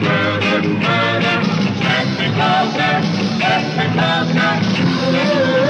blood everywhere. Step me closer, step me closer.